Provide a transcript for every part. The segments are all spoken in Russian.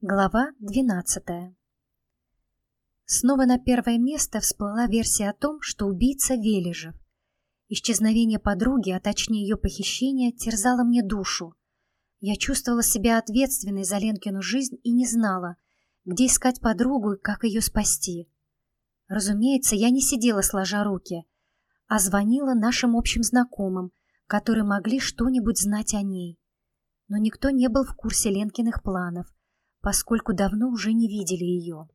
Глава 12 Снова на первое место всплыла версия о том, что убийца Вележев. Исчезновение подруги, а точнее ее похищение, терзало мне душу. Я чувствовала себя ответственной за Ленкину жизнь и не знала, где искать подругу и как ее спасти. Разумеется, я не сидела сложа руки, а звонила нашим общим знакомым, которые могли что-нибудь знать о ней. Но никто не был в курсе Ленкиных планов, поскольку давно уже не видели ее.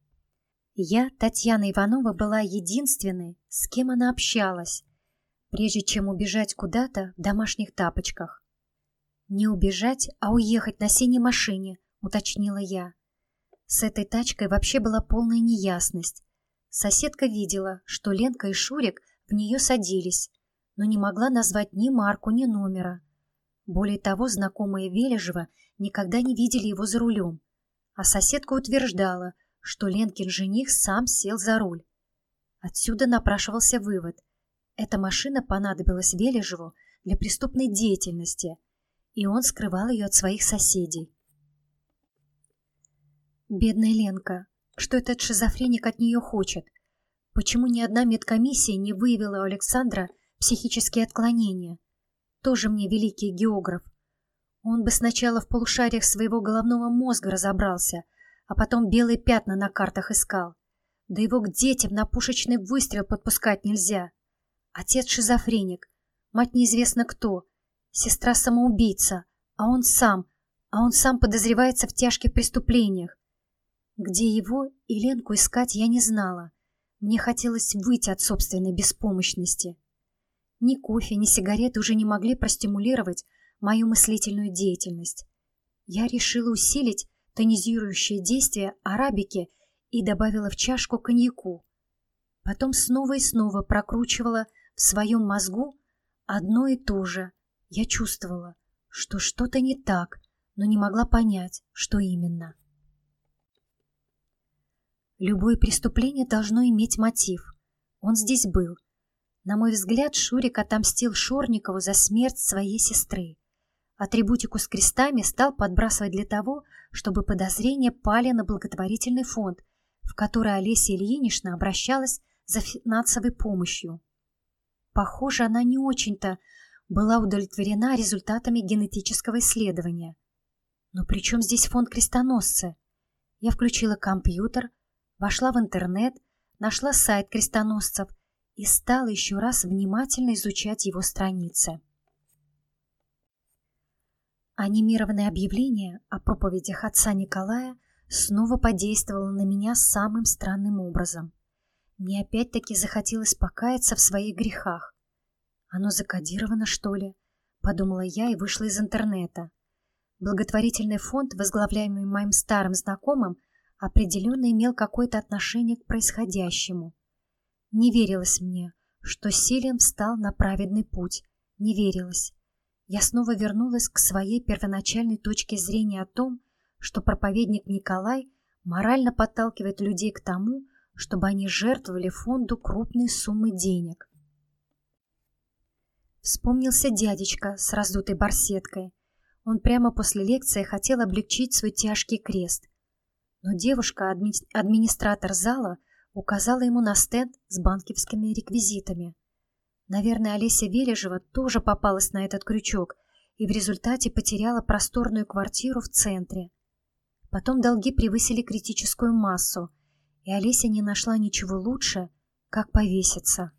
Я, Татьяна Иванова, была единственной, с кем она общалась, прежде чем убежать куда-то в домашних тапочках. «Не убежать, а уехать на синей машине», — уточнила я. С этой тачкой вообще была полная неясность. Соседка видела, что Ленка и Шурик в нее садились, но не могла назвать ни марку, ни номера. Более того, знакомые Вележева никогда не видели его за рулем, а соседка утверждала, что Ленкин жених сам сел за руль. Отсюда напрашивался вывод. Эта машина понадобилась Вележеву для преступной деятельности, и он скрывал ее от своих соседей. Бедная Ленка, что этот шизофреник от нее хочет? Почему ни одна медкомиссия не выявила у Александра психические отклонения? Тоже мне великий географ. Он бы сначала в полушариях своего головного мозга разобрался, а потом белые пятна на картах искал. Да его к детям на пушечный выстрел подпускать нельзя. Отец шизофреник, мать неизвестно кто, сестра самоубийца, а он сам, а он сам подозревается в тяжких преступлениях. Где его и Ленку искать я не знала. Мне хотелось выйти от собственной беспомощности. Ни кофе, ни сигареты уже не могли простимулировать мою мыслительную деятельность. Я решила усилить тонизирующее действие арабики и добавила в чашку коньяку. Потом снова и снова прокручивала в своем мозгу одно и то же. Я чувствовала, что что-то не так, но не могла понять, что именно. Любое преступление должно иметь мотив. Он здесь был. На мой взгляд, Шурик отомстил Шорникову за смерть своей сестры. Атрибутику с крестами стал подбрасывать для того, чтобы подозрения пали на благотворительный фонд, в который Олеся Ильинична обращалась за финансовой помощью. Похоже, она не очень-то была удовлетворена результатами генетического исследования. Но при чем здесь фонд крестоносца? Я включила компьютер, вошла в интернет, нашла сайт крестоносцев и стала еще раз внимательно изучать его страницы. Анимированное объявление о проповедях отца Николая снова подействовало на меня самым странным образом. Мне опять-таки захотелось покаяться в своих грехах. Оно закодировано, что ли? Подумала я и вышла из интернета. Благотворительный фонд, возглавляемый моим старым знакомым, определенно имел какое-то отношение к происходящему. Не верилось мне, что Селин встал на праведный путь. Не верилось я снова вернулась к своей первоначальной точке зрения о том, что проповедник Николай морально подталкивает людей к тому, чтобы они жертвовали фонду крупные суммы денег. Вспомнился дядечка с раздутой барсеткой. Он прямо после лекции хотел облегчить свой тяжкий крест. Но девушка, адми администратор зала, указала ему на стенд с банковскими реквизитами. Наверное, Олеся Вележева тоже попалась на этот крючок и в результате потеряла просторную квартиру в центре. Потом долги превысили критическую массу, и Олеся не нашла ничего лучше, как повеситься.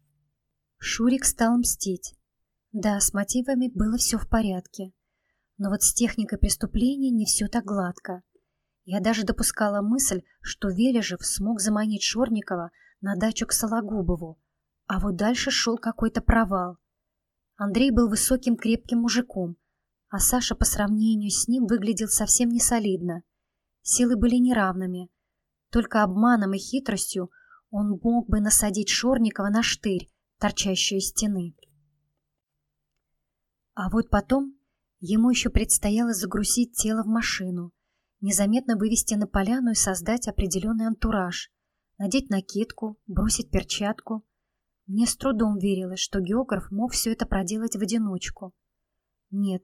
Шурик стал мстить. Да, с мотивами было все в порядке. Но вот с техникой преступления не все так гладко. Я даже допускала мысль, что Вележев смог заманить Шорникова на дачу к Сологубову, а вот дальше шел какой-то провал. Андрей был высоким крепким мужиком, а Саша по сравнению с ним выглядел совсем не солидно. Силы были неравными. Только обманом и хитростью он мог бы насадить Шорникова на штырь, торчащую из стены. А вот потом ему еще предстояло загрузить тело в машину, незаметно вывести на поляну и создать определенный антураж, надеть накидку, бросить перчатку — мне с трудом верилось, что географ мог все это проделать в одиночку. Нет,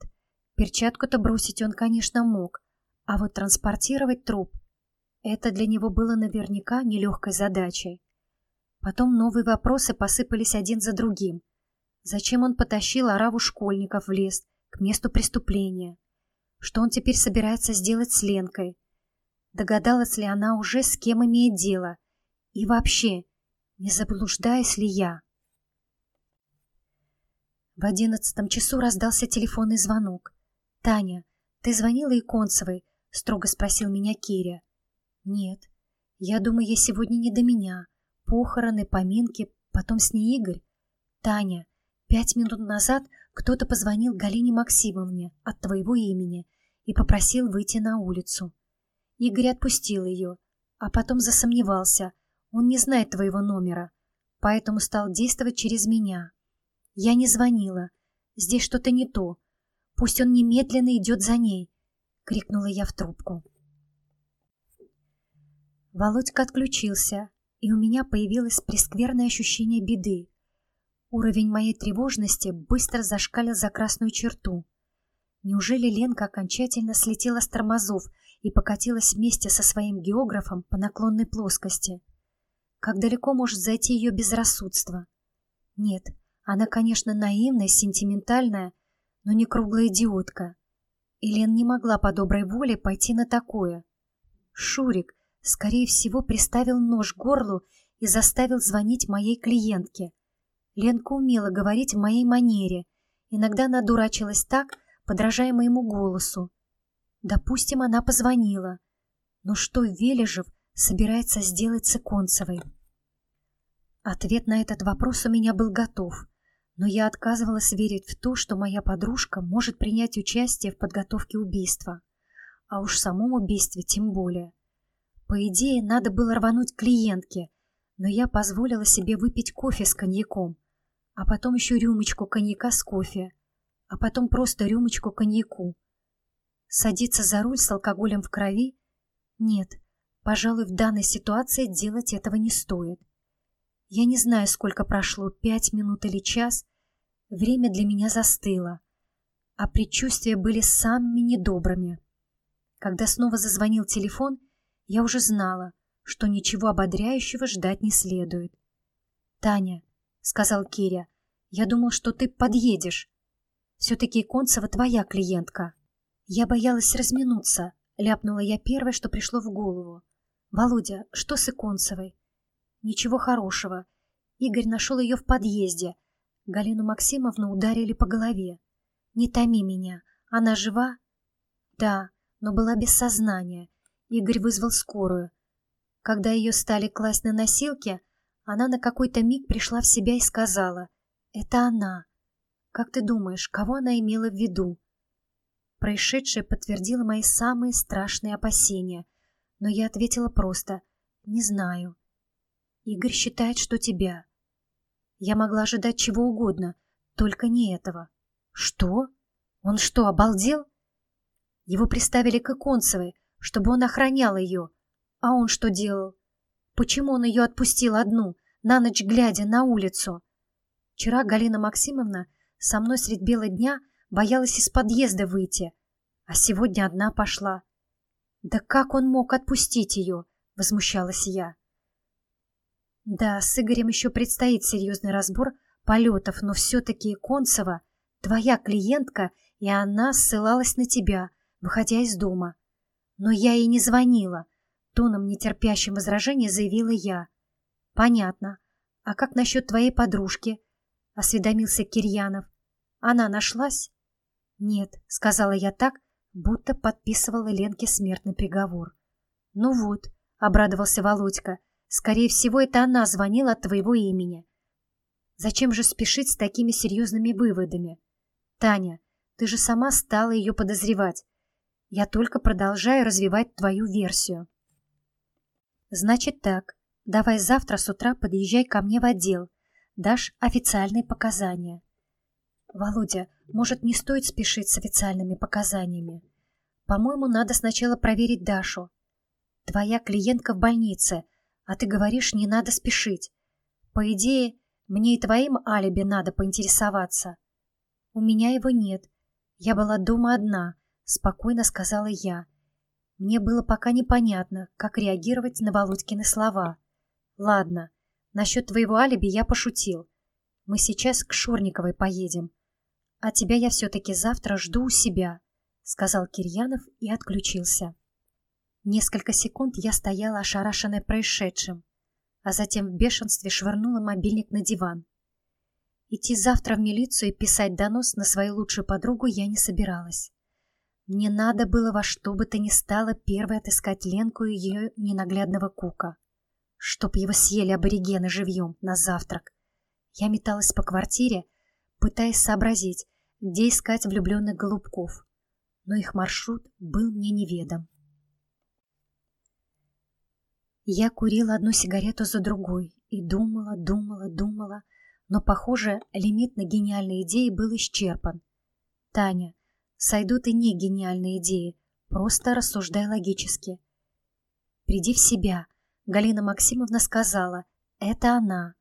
перчатку-то бросить он, конечно, мог, а вот транспортировать труп Это для него было наверняка нелегкой задачей. Потом новые вопросы посыпались один за другим. Зачем он потащил ораву школьников в лес, к месту преступления? Что он теперь собирается сделать с Ленкой? Догадалась ли она уже, с кем имеет дело? И вообще, не заблуждаюсь ли я? В одиннадцатом часу раздался телефонный звонок. «Таня, ты звонила Иконцевой?» — строго спросил меня Киря. «Нет. Я думаю, ей сегодня не до меня. Похороны, поминки, потом с ней Игорь. Таня, пять минут назад кто-то позвонил Галине Максимовне от твоего имени и попросил выйти на улицу. Игорь отпустил ее, а потом засомневался. Он не знает твоего номера, поэтому стал действовать через меня. Я не звонила. Здесь что-то не то. Пусть он немедленно идет за ней, — крикнула я в трубку. Володька отключился, и у меня появилось прескверное ощущение беды. Уровень моей тревожности быстро зашкалил за красную черту. Неужели Ленка окончательно слетела с тормозов и покатилась вместе со своим географом по наклонной плоскости? Как далеко может зайти ее безрассудство? Нет, она, конечно, наивная, сентиментальная, но не круглая идиотка. И Лен не могла по доброй воле пойти на такое. Шурик, скорее всего, приставил нож к горлу и заставил звонить моей клиентке. Ленка умела говорить в моей манере. Иногда она дурачилась так, подражая моему голосу. Допустим, она позвонила. Но что Вележев собирается сделать с Иконцевой? Ответ на этот вопрос у меня был готов, но я отказывалась верить в то, что моя подружка может принять участие в подготовке убийства. А уж в самом убийстве тем более. По идее, надо было рвануть клиентке, но я позволила себе выпить кофе с коньяком, а потом еще рюмочку коньяка с кофе, а потом просто рюмочку коньяку. Садиться за руль с алкоголем в крови? Нет, пожалуй, в данной ситуации делать этого не стоит. Я не знаю, сколько прошло, пять минут или час. Время для меня застыло, а предчувствия были самыми недобрыми. Когда снова зазвонил телефон, я уже знала, что ничего ободряющего ждать не следует. «Таня», — сказал Киря, — «я думал, что ты подъедешь. Все-таки Концева твоя клиентка». Я боялась разминуться, ляпнула я первое, что пришло в голову. «Володя, что с Иконцевой?» «Ничего хорошего. Игорь нашел ее в подъезде. Галину Максимовну ударили по голове. Не томи меня. Она жива?» «Да, но была без сознания. Игорь вызвал скорую. Когда ее стали класть на носилки, она на какой-то миг пришла в себя и сказала «Это она». Как ты думаешь, кого она имела в виду? Происшедшее подтвердило мои самые страшные опасения, но я ответила просто «Не знаю». Игорь считает, что тебя. Я могла ожидать чего угодно, только не этого. Что? Он что, обалдел? Его приставили к Иконцевой, чтобы он охранял ее. А он что делал? Почему он ее отпустил одну, на ночь глядя на улицу? Вчера Галина Максимовна со мной средь бела дня боялась из подъезда выйти, а сегодня одна пошла. Да как он мог отпустить ее? Возмущалась я. Да, с Игорем еще предстоит серьезный разбор полетов, но все-таки Концева твоя клиентка, и она ссылалась на тебя, выходя из дома. Но я ей не звонила. Тоном, нетерпящим возражения, заявила я. Понятно. А как насчет твоей подружки? Осведомился Кирьянов. Она нашлась? Нет, сказала я так, будто подписывала Ленке смертный приговор. Ну вот, обрадовался Володька. Скорее всего, это она звонила от твоего имени. Зачем же спешить с такими серьезными выводами? Таня, ты же сама стала ее подозревать. Я только продолжаю развивать твою версию. Значит так. Давай завтра с утра подъезжай ко мне в отдел. Дашь официальные показания. Володя, может, не стоит спешить с официальными показаниями? По-моему, надо сначала проверить Дашу. Твоя клиентка в больнице, а ты говоришь, не надо спешить. По идее, мне и твоим алиби надо поинтересоваться. У меня его нет. Я была дома одна, спокойно сказала я. Мне было пока непонятно, как реагировать на Володькины слова. Ладно, насчет твоего алиби я пошутил. Мы сейчас к Шорниковой поедем. А тебя я все-таки завтра жду у себя, сказал Кирьянов и отключился. Несколько секунд я стояла ошарашенная происшедшим, а затем в бешенстве швырнула мобильник на диван. Идти завтра в милицию и писать донос на свою лучшую подругу я не собиралась. Мне надо было во что бы то ни стало первой отыскать Ленку и ее ненаглядного кука. Чтоб его съели аборигены живьем на завтрак. Я металась по квартире, пытаясь сообразить, где искать влюбленных голубков. Но их маршрут был мне неведом. Я курила одну сигарету за другой и думала, думала, думала, но, похоже, лимит на гениальные идеи был исчерпан. Таня, Сойдут и не гениальные идеи, просто рассуждай логически. «Приди в себя», — Галина Максимовна сказала. «Это она».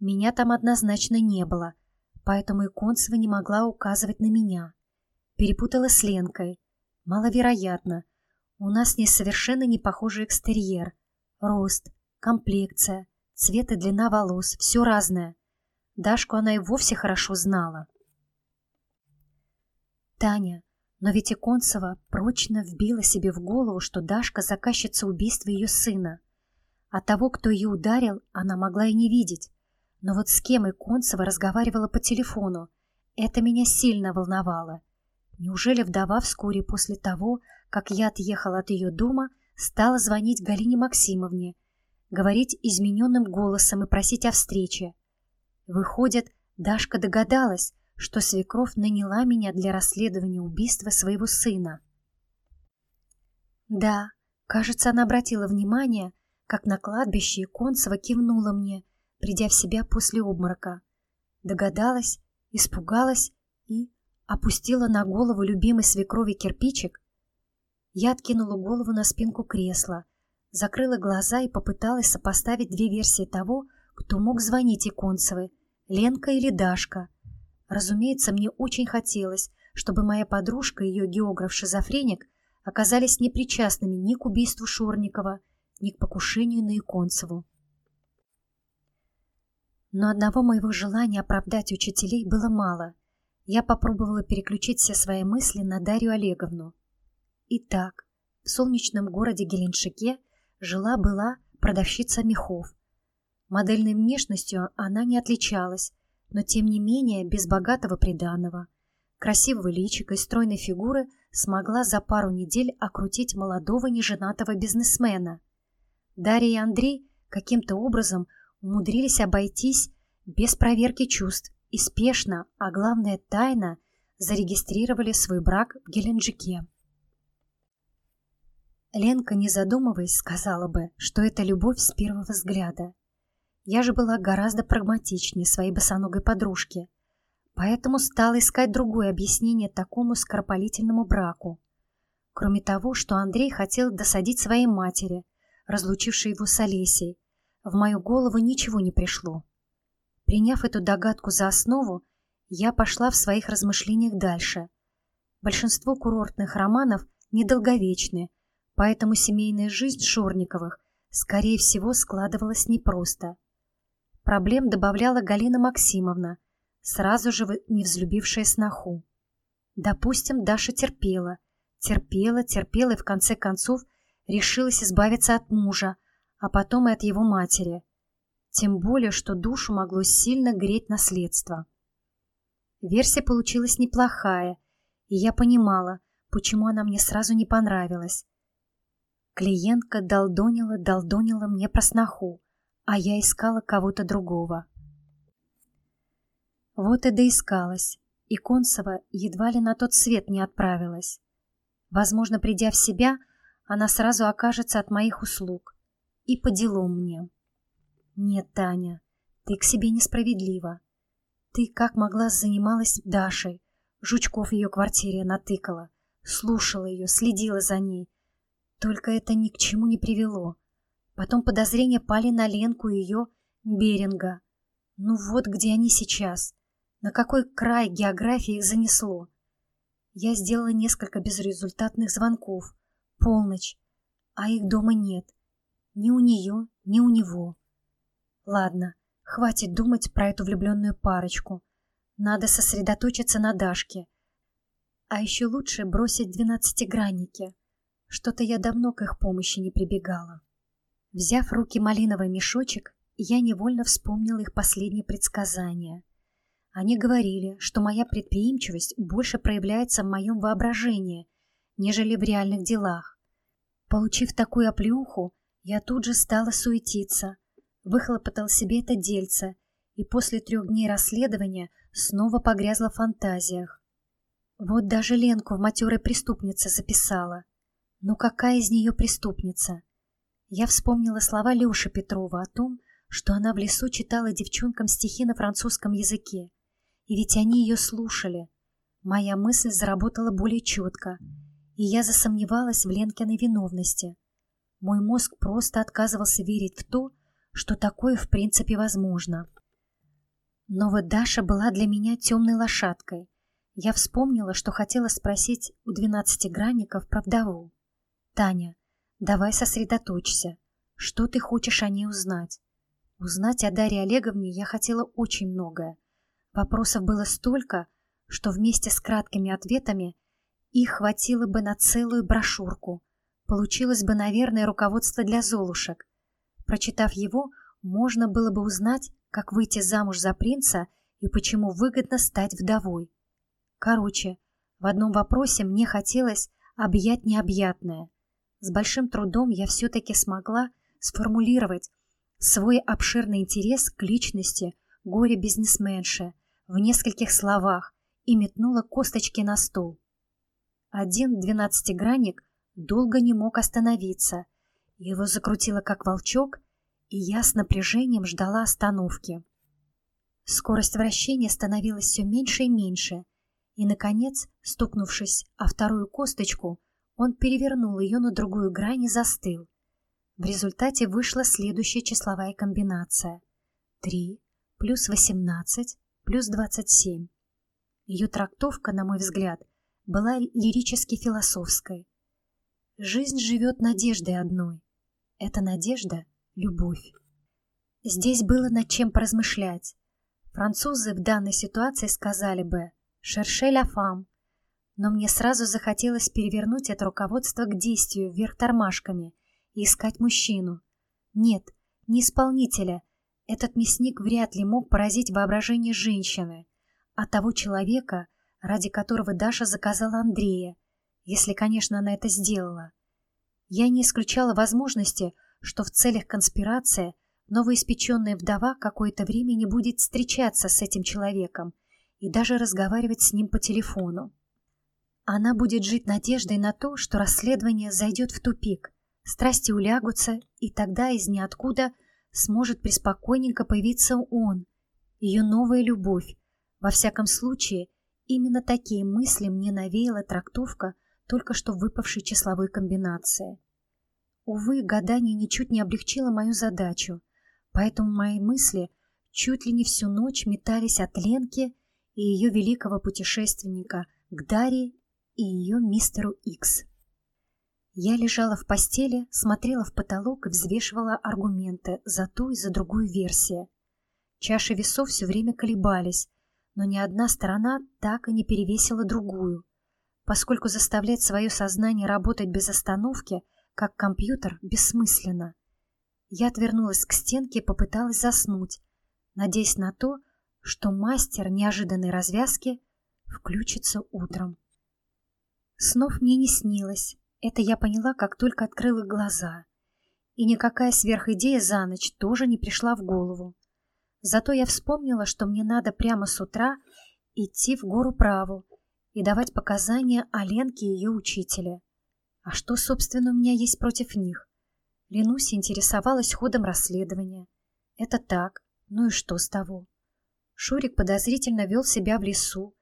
Меня там однозначно не было, поэтому и Концева не могла указывать на меня. Перепутала с Ленкой. Маловероятно. У нас не совершенно не похожий экстерьер. Рост, комплекция, цвет и длина волос — все разное. Дашку она и вовсе хорошо знала. Таня, но ведь Иконцева прочно вбила себе в голову, что Дашка заказчица убийства ее сына. А того, кто ее ударил, она могла и не видеть. Но вот с кем Иконцева разговаривала по телефону, это меня сильно волновало. Неужели вдова вскоре после того, как я отъехала от ее дома, стала звонить Галине Максимовне, говорить измененным голосом и просить о встрече? Выходит, Дашка догадалась, что свекровь наняла меня для расследования убийства своего сына. Да, кажется, она обратила внимание, как на кладбище Иконцева кивнула мне, придя в себя после обморока. Догадалась, испугалась и опустила на голову любимой свекрови кирпичик. Я откинула голову на спинку кресла, закрыла глаза и попыталась сопоставить две версии того, кто мог звонить Иконцевой, Ленка или Дашка — Разумеется, мне очень хотелось, чтобы моя подружка и ее географ-шизофреник оказались непричастными ни к убийству Шорникова, ни к покушению на Иконцеву. Но одного моего желания оправдать учителей было мало. Я попробовала переключить все свои мысли на Дарью Олеговну. Итак, в солнечном городе Геленджике жила-была продавщица мехов. Модельной внешностью она не отличалась, но тем не менее без богатого приданого, красивого личика и стройной фигуры смогла за пару недель окрутить молодого неженатого бизнесмена. Дарья и Андрей каким-то образом умудрились обойтись без проверки чувств и спешно, а главное тайно, зарегистрировали свой брак в Геленджике. Ленка, не задумываясь, сказала бы, что это любовь с первого взгляда. Я же была гораздо прагматичнее своей босоногой подружки, поэтому стала искать другое объяснение такому скоропалительному браку. Кроме того, что Андрей хотел досадить своей матери, разлучившей его с Олесей, в мою голову ничего не пришло. Приняв эту догадку за основу, я пошла в своих размышлениях дальше. Большинство курортных романов недолговечны, поэтому семейная жизнь Шорниковых, скорее всего, складывалась непросто. Проблем добавляла Галина Максимовна, сразу же не взлюбившая сноху. Допустим, Даша терпела, терпела, терпела и в конце концов решилась избавиться от мужа, а потом и от его матери. Тем более, что душу могло сильно греть наследство. Версия получилась неплохая, и я понимала, почему она мне сразу не понравилась. Клиентка долдонила, долдонила мне про сноху, а я искала кого-то другого. Вот и доискалась, и Концева едва ли на тот свет не отправилась. Возможно, придя в себя, она сразу окажется от моих услуг. И по делам мне. Нет, Таня, ты к себе несправедлива. Ты как могла занималась Дашей, Жучков в ее квартире натыкала, слушала ее, следила за ней. Только это ни к чему не привело. Потом подозрения пали на Ленку и ее Беринга. Ну вот где они сейчас. На какой край географии их занесло. Я сделала несколько безрезультатных звонков. Полночь, а их дома нет. Ни у нее, ни у него. Ладно, хватит думать про эту влюбленную парочку. Надо сосредоточиться на Дашке. А еще лучше бросить двенадцатигранники. Что-то я давно к их помощи не прибегала. Взяв в руки малиновый мешочек, я невольно вспомнила их последнее предсказание. Они говорили, что моя предприимчивость больше проявляется в моем воображении, нежели в реальных делах. Получив такую оплеуху, я тут же стала суетиться, выхлопотал себе это дельце и после трех дней расследования снова погрязла в фантазиях. Вот даже Ленку в матерой преступнице записала. Ну какая из нее преступница? Я вспомнила слова Леши Петрова о том, что она в лесу читала девчонкам стихи на французском языке. И ведь они ее слушали. Моя мысль заработала более четко, и я засомневалась в Ленкиной виновности. Мой мозг просто отказывался верить в то, что такое в принципе возможно. Но вот Даша была для меня темной лошадкой. Я вспомнила, что хотела спросить у двенадцатигранников про вдову. «Таня, давай сосредоточься. Что ты хочешь о ней узнать?» Узнать о Дарье Олеговне я хотела очень многое. Вопросов было столько, что вместе с краткими ответами их хватило бы на целую брошюрку. Получилось бы, наверное, руководство для золушек. Прочитав его, можно было бы узнать, как выйти замуж за принца и почему выгодно стать вдовой. Короче, в одном вопросе мне хотелось объять необъятное. С большим трудом я все-таки смогла сформулировать свой обширный интерес к личности горе-бизнесменши в нескольких словах и метнула косточки на стол. Один двенадцатигранник долго не мог остановиться. Его закрутило как волчок, и я с напряжением ждала остановки. Скорость вращения становилась все меньше и меньше, и, наконец, стукнувшись о вторую косточку, он перевернул ее на другую грань и застыл. В результате вышла следующая числовая комбинация. 3 плюс 18 плюс 27. Ее трактовка, на мой взгляд, была лирически-философской. Жизнь живет надеждой одной. Эта надежда — любовь. Здесь было над чем поразмышлять. Французы в данной ситуации сказали бы «шерше ля фам», но мне сразу захотелось перевернуть это руководство к действию вверх тормашками и искать мужчину. Нет, не исполнителя. Этот мясник вряд ли мог поразить воображение женщины, а того человека, ради которого Даша заказала Андрея, если, конечно, она это сделала. Я не исключала возможности, что в целях конспирации новоиспеченная вдова какое-то время не будет встречаться с этим человеком и даже разговаривать с ним по телефону. Она будет жить надеждой на то, что расследование зайдет в тупик, страсти улягутся, и тогда из ниоткуда сможет преспокойненько появиться он, ее новая любовь. Во всяком случае, именно такие мысли мне навеяла трактовка только что выпавшей числовой комбинации. Увы, гадание ничуть не облегчило мою задачу, поэтому мои мысли чуть ли не всю ночь метались от Ленки и ее великого путешественника к Дарье и ее мистеру Икс. Я лежала в постели, смотрела в потолок и взвешивала аргументы за ту и за другую версию. Чаши весов все время колебались, но ни одна сторона так и не перевесила другую. Поскольку заставлять свое сознание работать без остановки, как компьютер, бессмысленно. Я отвернулась к стенке и попыталась заснуть, надеясь на то, что мастер неожиданной развязки включится утром. Снов мне не снилось, это я поняла, как только открыла глаза. И никакая сверхидея за ночь тоже не пришла в голову. Зато я вспомнила, что мне надо прямо с утра идти в гору праву и давать показания о Ленке и ее учителе. А что, собственно, у меня есть против них? Ленуся интересовалась ходом расследования. Это так, ну и что с того? Шурик подозрительно вел себя в лесу,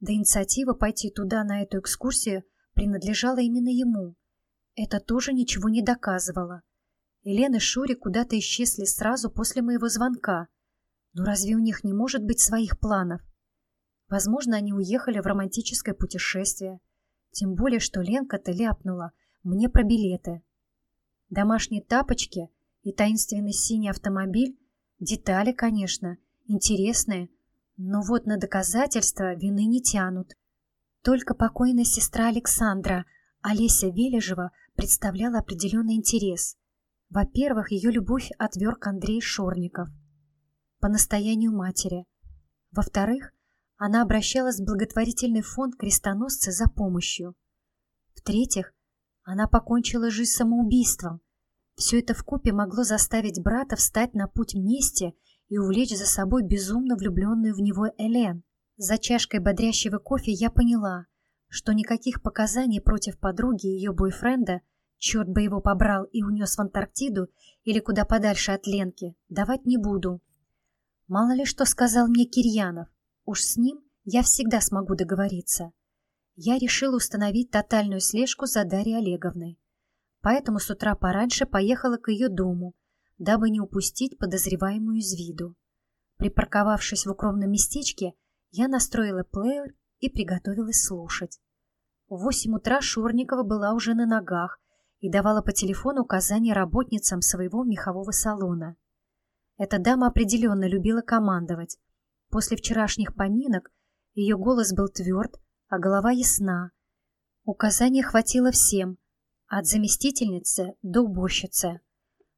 да инициатива пойти туда на эту экскурсию принадлежала именно ему. Это тоже ничего не доказывало. Елена и Шурик куда-то исчезли сразу после моего звонка. Но разве у них не может быть своих планов? Возможно, они уехали в романтическое путешествие. Тем более, что Ленка-то ляпнула, мне про билеты. Домашние тапочки и таинственный синий автомобиль — детали, конечно, интересные, но вот на доказательства вины не тянут. Только покойная сестра Александра, Олеся Вележева, представляла определенный интерес. Во-первых, ее любовь отверг Андрей Шорников по настоянию матери. Во-вторых, она обращалась в благотворительный фонд крестоносцы за помощью. В-третьих, она покончила жизнь самоубийством. Все это вкупе могло заставить брата встать на путь мести и увлечь за собой безумно влюбленную в него Элен. За чашкой бодрящего кофе я поняла, что никаких показаний против подруги и ее бойфренда, черт бы его побрал и унес в Антарктиду или куда подальше от Ленки, давать не буду. Мало ли что сказал мне Кирьянов, уж с ним я всегда смогу договориться. Я решила установить тотальную слежку за Дарьей Олеговной. Поэтому с утра пораньше поехала к ее дому, дабы не упустить подозреваемую из виду. Припарковавшись в укромном местечке, я настроила плеер и приготовилась слушать. В восемь утра Шорникова была уже на ногах и давала по телефону указания работницам своего мехового салона. Эта дама определенно любила командовать. После вчерашних поминок ее голос был тверд, а голова ясна. Указания хватило всем, от заместительницы до уборщицы.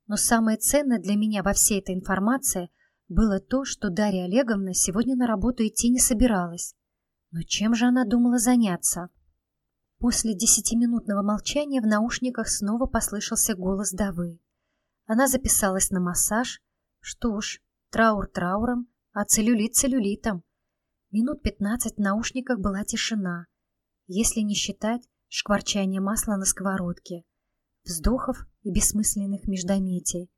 Но самое ценное для меня во всей этой информации было то, что Дарья Олеговна сегодня на работу идти не собиралась. Но чем же она думала заняться? После десятиминутного молчания в наушниках снова послышался голос Давы. Она записалась на массаж. Что ж, траур трауром, а целлюлит целлюлитом. Минут пятнадцать в наушниках была тишина, если не считать шкварчание масла на сковородке вздохов и бессмысленных междометий.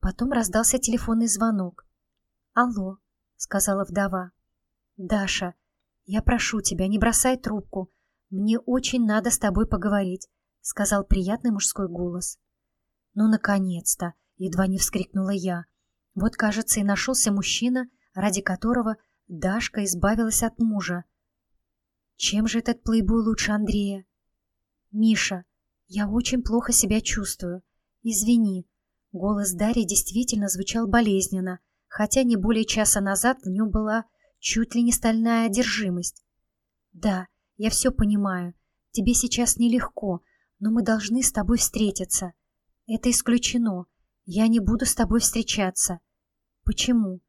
Потом раздался телефонный звонок. «Алло», — сказала вдова. «Даша, я прошу тебя, не бросай трубку. Мне очень надо с тобой поговорить», — сказал приятный мужской голос. «Ну, наконец-то!» — едва не вскрикнула я. Вот, кажется, и нашелся мужчина, ради которого Дашка избавилась от мужа. Чем же этот плейбой лучше Андрея? «Миша, «Я очень плохо себя чувствую. Извини». Голос Дарьи действительно звучал болезненно, хотя не более часа назад в нем была чуть ли не стальная одержимость. «Да, я все понимаю. Тебе сейчас нелегко, но мы должны с тобой встретиться. Это исключено. Я не буду с тобой встречаться. Почему?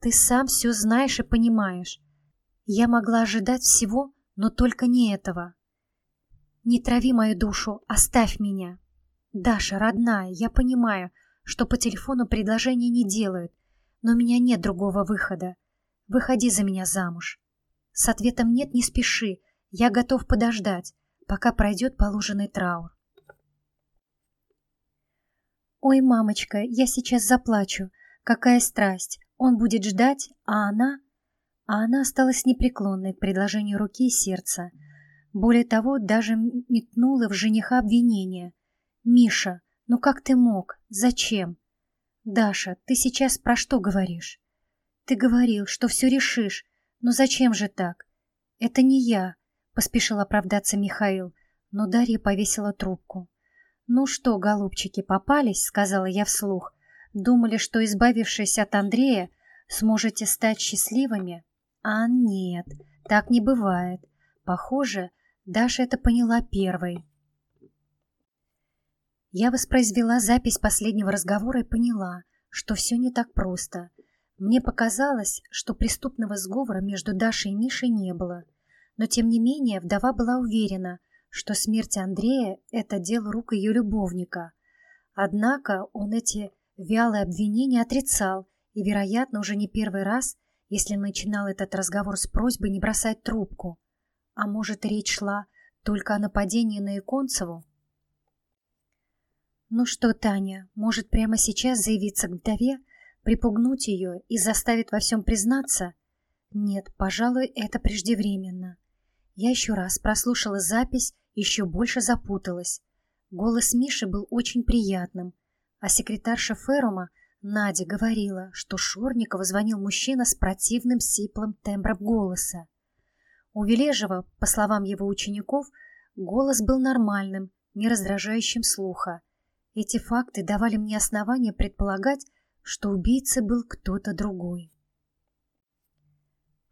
Ты сам все знаешь и понимаешь. Я могла ожидать всего, но только не этого. Не трави мою душу, оставь меня. Даша, родная, я понимаю, что по телефону предложения не делают, но у меня нет другого выхода. Выходи за меня замуж. С ответом «нет» не спеши, я готов подождать, пока пройдет положенный траур. Ой, мамочка, я сейчас заплачу. Какая страсть. Он будет ждать, а она... А она осталась непреклонной к предложению руки и сердца. Более того, даже метнула в жениха обвинение. «Миша, ну как ты мог? Зачем?» «Даша, ты сейчас про что говоришь?» «Ты говорил, что все решишь. Но зачем же так?» «Это не я», — поспешил оправдаться Михаил, но Дарья повесила трубку. «Ну что, голубчики, попались?» — сказала я вслух. «Думали, что, избавившись от Андрея, сможете стать счастливыми?» «А нет, так не бывает. Похоже, Даша это поняла первой. Я воспроизвела запись последнего разговора и поняла, что все не так просто. Мне показалось, что преступного сговора между Дашей и Мишей не было. Но тем не менее вдова была уверена, что смерть Андрея — это дело рук ее любовника. Однако он эти вялые обвинения отрицал и, вероятно, уже не первый раз, если начинал этот разговор с просьбой не бросать трубку. А может, речь шла только о нападении на Иконцеву? Ну что, Таня, может прямо сейчас заявиться к вдове, припугнуть ее и заставить во всем признаться? Нет, пожалуй, это преждевременно. Я еще раз прослушала запись еще больше запуталась. Голос Миши был очень приятным, а секретарша Ферума Надя говорила, что Шорникову звонил мужчина с противным сиплым тембром голоса. У Вележева, по словам его учеников, голос был нормальным, ни раздражающим слуха. Эти факты давали мне основание предполагать, что убийцей был кто-то другой.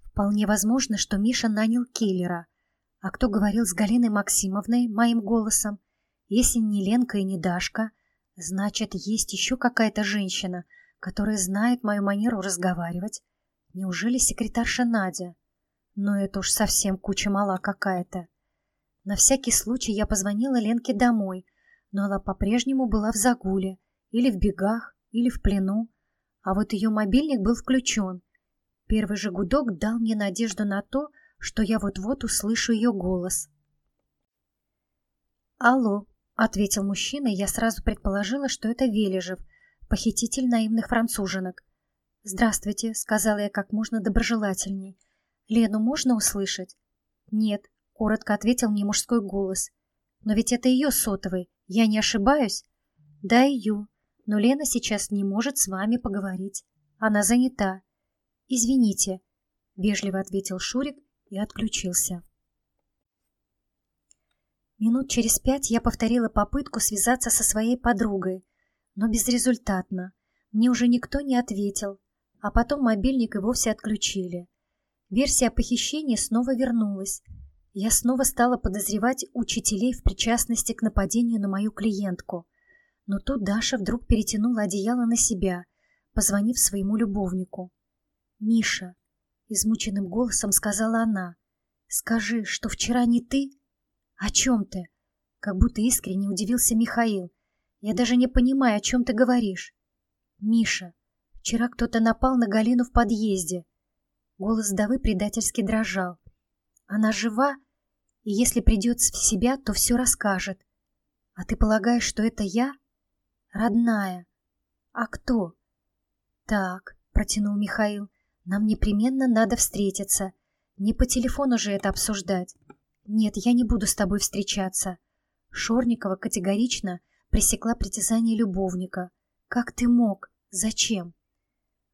Вполне возможно, что Миша нанял киллера. А кто говорил с Галиной Максимовной моим голосом? Если не Ленка и не Дашка, значит, есть еще какая-то женщина, которая знает мою манеру разговаривать. Неужели секретарша Надя? Но это уж совсем куча мала какая-то. На всякий случай я позвонила Ленке домой, но она по-прежнему была в загуле, или в бегах, или в плену, а вот ее мобильник был включен. Первый же гудок дал мне надежду на то, что я вот-вот услышу ее голос. «Алло», — ответил мужчина, и я сразу предположила, что это Вележев, похититель наивных француженок. «Здравствуйте», — сказала я как можно доброжелательней. «Лену можно услышать?» «Нет», — коротко ответил мне мужской голос. «Но ведь это ее сотовый, я не ошибаюсь?» «Да, ее, но Лена сейчас не может с вами поговорить. Она занята». «Извините», — вежливо ответил Шурик и отключился. Минут через пять я повторила попытку связаться со своей подругой, но безрезультатно. Мне уже никто не ответил, а потом мобильник и вовсе отключили. Версия похищения снова вернулась. Я снова стала подозревать учителей в причастности к нападению на мою клиентку. Но тут Даша вдруг перетянула одеяло на себя, позвонив своему любовнику. «Миша», — измученным голосом сказала она, — «скажи, что вчера не ты?» «О чем ты?» Как будто искренне удивился Михаил. «Я даже не понимаю, о чем ты говоришь». «Миша, Вчера кто-то напал на Галину в подъезде. Голос Давы предательски дрожал. Она жива, и если придет в себя, то все расскажет. А ты полагаешь, что это я? Родная. А кто? Так, протянул Михаил, нам непременно надо встретиться. Не по телефону же это обсуждать. Нет, я не буду с тобой встречаться. Шорникова категорично пресекла притязание любовника. Как ты мог? Зачем?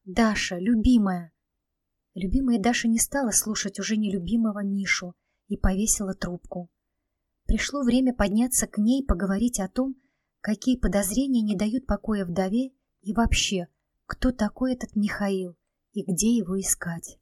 Даша, любимая!» Любимая Даша не стала слушать уже нелюбимого Мишу и повесила трубку. Пришло время подняться к ней и поговорить о том, какие подозрения не дают покоя вдове и вообще, кто такой этот Михаил и где его искать.